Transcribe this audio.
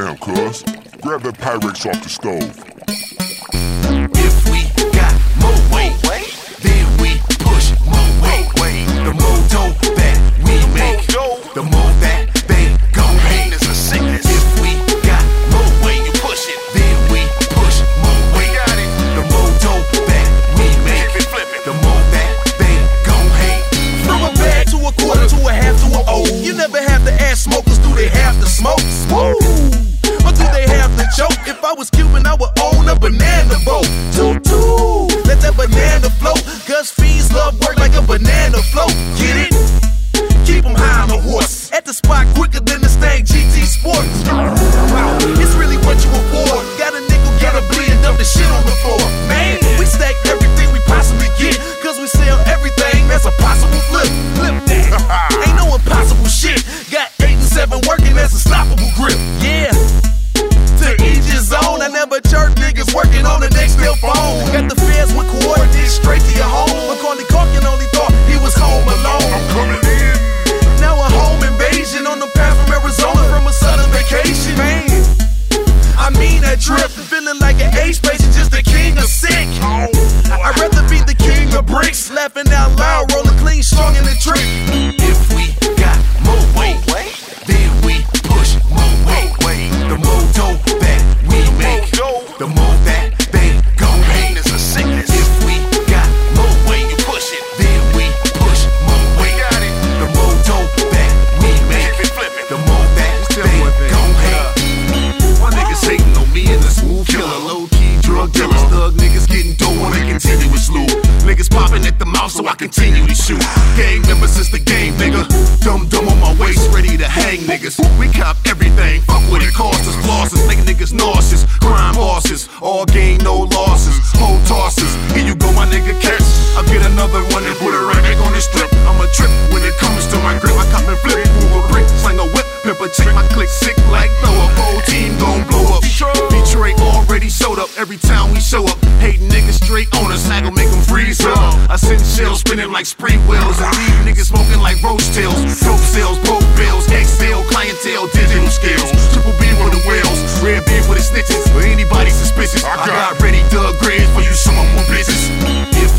down, cuz. Grab that Pyrex off the stove. Was Cuban, I would own a banana boat. Toot toot, let that banana float. Cause fiends love work like a banana float. Get it? Keep 'em high on the horse. At the spot quicker than this thing GT Sports. Smooth killer, low key drug dealers, thug niggas getting dough on a continuous loop. Niggas popping at the mouth, so I continue to shoot. Gang members since the game, nigga. Dumb dumb on my waist, ready to hang niggas. We cop everything, fuck what it costs us. Losses, make niggas nauseous. Crime bosses, all gain, no losses. Whole tosses, here you go, my nigga catch. I'll get another one and put every time we show up. Hating niggas straight on us, I gon' make them freeze up. I send shells spinning like spray wheels and leave niggas smoking like roach tails. Dope sales, broke bills, Excel, clientele, digital skills. Triple B for the whales, red beam for the snitches. For anybody suspicious, I got ready dug Graves for you, some more bitches. If